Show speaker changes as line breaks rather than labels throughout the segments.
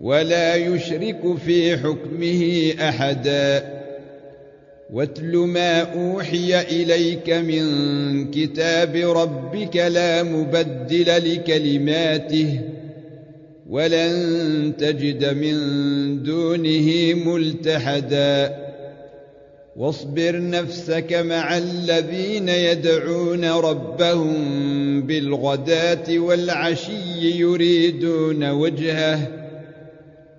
ولا يشرك في حكمه أحدا. واتل ما أوحي إليك من كتاب ربك لا مبدل لكلماته ولن تجد من دونه ملتحدا. واصبر نفسك مع الذين يدعون ربهم بالغداة والعشي يريدون وجهه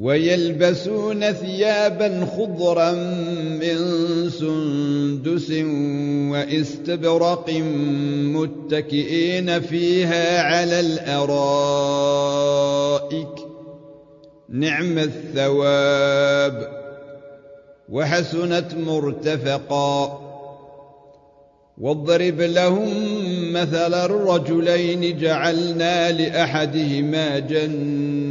ويلبسون ثيابا خضرا من سندس واستبرق متكئين فيها على الأرائك. نعم الثواب. وحسنت مرتفقا. واضرب لهم مثل الرجلين جعلنا لأحدهما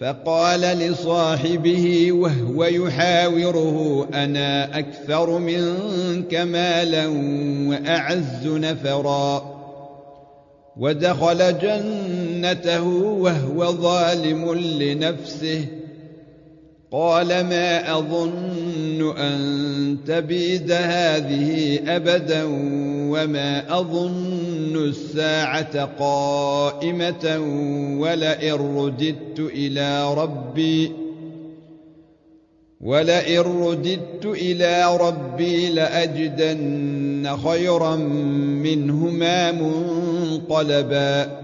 فقال لصاحبه وهو يحاوره أنا أكثر منك مالا وأعز نفرا. ودخل جنته وهو ظالم لنفسه قال ما أظن أن تبيد هذه أبدا وما أظن الساعة قائمة ولئن رددت إلى ربي ولئن رددت إلى ربي لأجدن خيرا منهما منقلبا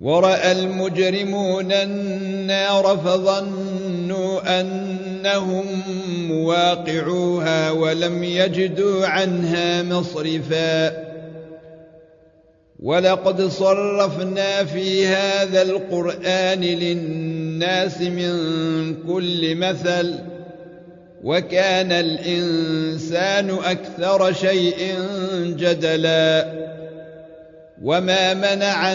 ورأى المجرمون النار فظنوا أنهم مواقعوها ولم يجدوا عنها مصرفاً. ولقد صرفنا في هذا القرآن للناس من كل مثل وكان الإنسان أكثر شيء جدلا. وما منع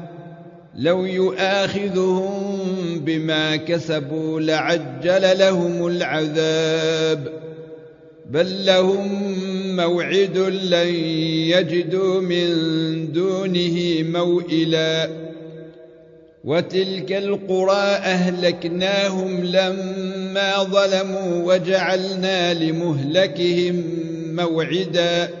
لو يؤاخذهم بما كسبوا لعجل لهم العذاب. بل لهم موعد لن يجدوا من دونه موئلا. وتلك القرى أهلكناهم لما ظلموا وجعلنا لمهلكهم موعداً.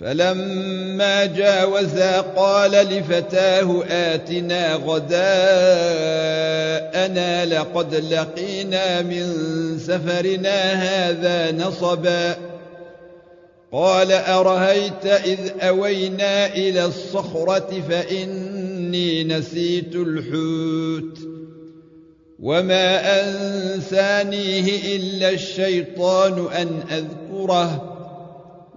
فلما جاوزا قال لفتاه آتنا غداءنا لقد لقينا من سفرنا هذا نصبا. قال أرهيت إذ أوينا إلى الصخرة فإني نسيت الحوت. وما أنسانيه إلا الشيطان أن أذكره.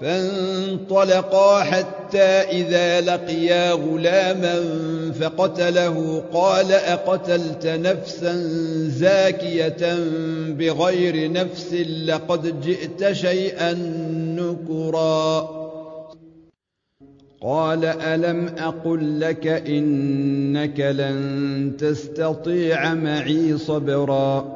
فانطلقا حتى إذا لقيا غلاما فقتله قال أقتلت نفسا زاكية بغير نفس لقد جئت شيئا نكرا. قال ألم أقل لك إنك لن تستطيع معي صبرا؟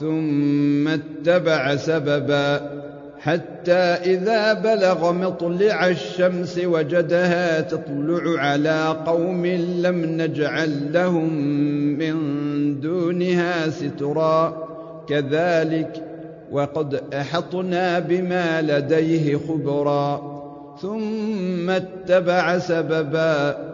ثم اتبع سببا حتى إذا بلغ مطلع الشمس وجدها تطلع على قوم لم نجعل لهم من دونها سترا. كذلك وقد أحطنا بما لديه خبرا. ثم اتبع سببا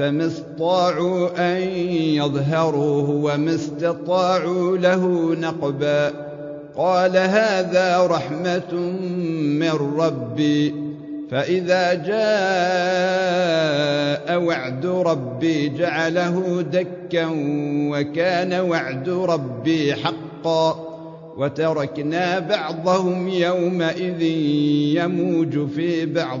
فما استطاعوا أن يظهروه وما استطاعوا له نقبا قال هذا رحمة من ربي فإذا جاء وعد ربي جعله دكا وكان وعد ربي حقا وتركنا بعضهم يومئذ يموج في بعض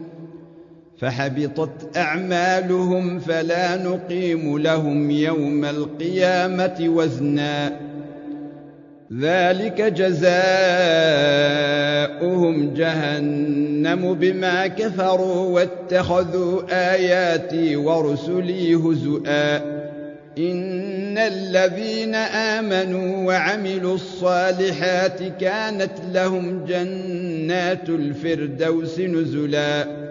فحبطت أعمالهم فلا نقيم لهم يوم القيامة وزنا. ذلك جزاؤهم جهنم بما كفروا واتخذوا آياتي ورسلي هزؤا. إن الذين آمنوا وعملوا الصالحات كانت لهم جنات الفردوس نزلا.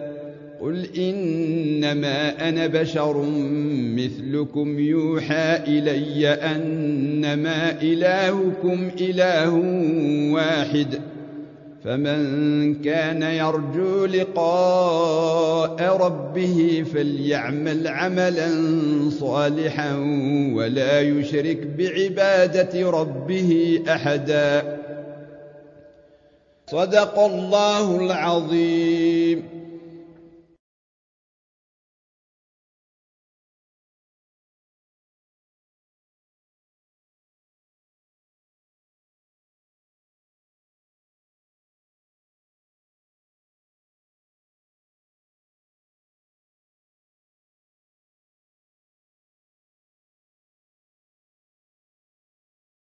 قل انما أنا بشر مثلكم يوحى الي انما الهكم اله واحد فمن كان يرجو لقاء ربه فليعمل عملا صالحا ولا يشرك بعباده ربه احدا صدق الله العظيم